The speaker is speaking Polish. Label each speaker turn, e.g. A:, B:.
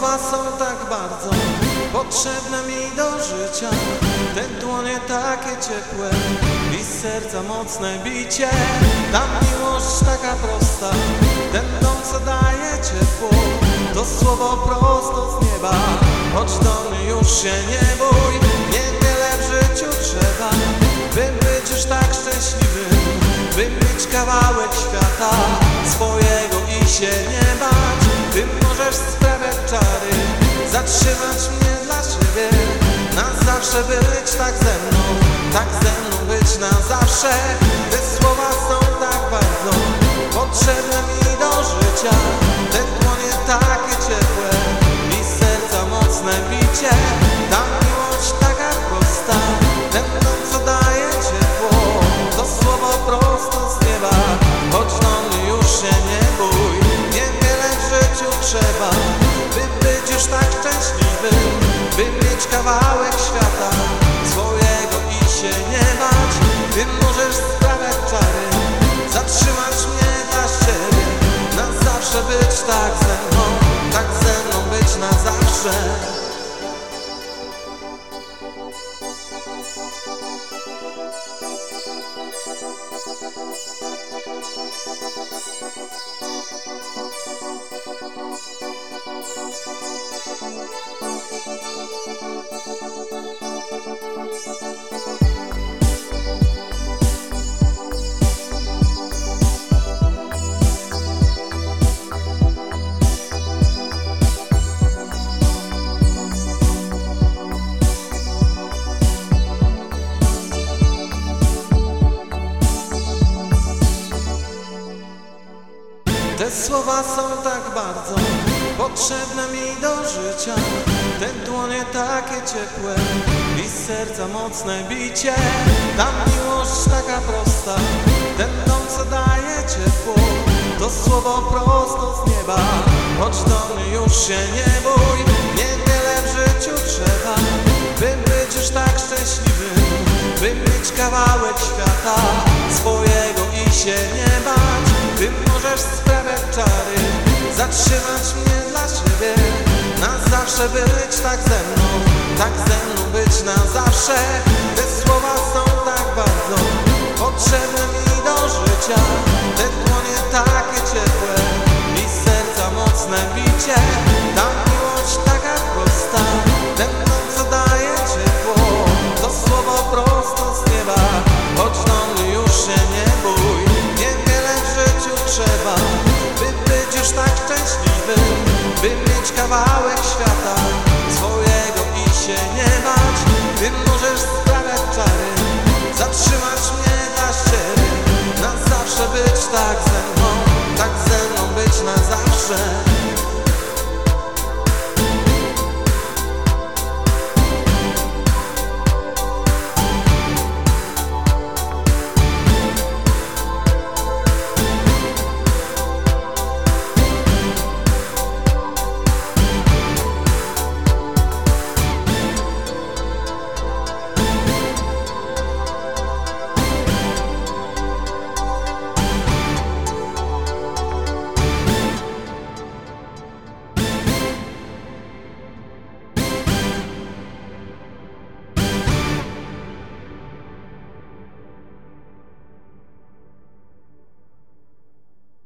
A: Słowa są tak bardzo potrzebne mi do życia. Te dłonie takie ciepłe i serca mocne bicie. Ta miłość taka prosta, ten dom co daje ciepło To słowo prosto z nieba, choć mnie już się nie bój. Niewiele w życiu trzeba, by być już tak szczęśliwym By mieć kawałek świata swojego i się nie bać. Ty możesz sprawiać czary Zatrzymać mnie dla siebie Na zawsze być tak ze mną Tak ze mną być na zawsze już tak szczęśliwy By mieć kawałek świata swojego i się nie bać. Ty możesz sprawiać czary Zatrzymać mnie dla siebie Na zawsze być tak ze mną Tak ze mną być na zawsze Te słowa są tak bardzo potrzebne mi do życia. Te dłonie takie ciepłe i serca mocne bicie. Ta miłość taka prosta, ten dom co daje ciepło. To słowo prosto z nieba, choć do mnie już się nie bój. Niewiele w życiu trzeba, by być już tak szczęśliwym By mieć kawałek świata swojego i się nie bać. Ty możesz sprawiać czary Zatrzymać mnie dla siebie Na zawsze być tak ze mną Tak ze mną być na zawsze. Te słowa są tak bardzo Potrzebne mi do życia kawałek świata swojego i się nie bać. Ty możesz sprawiać czary Zatrzymać mnie na siebie Na zawsze być tak ze mną Tak ze mną być na zawsze.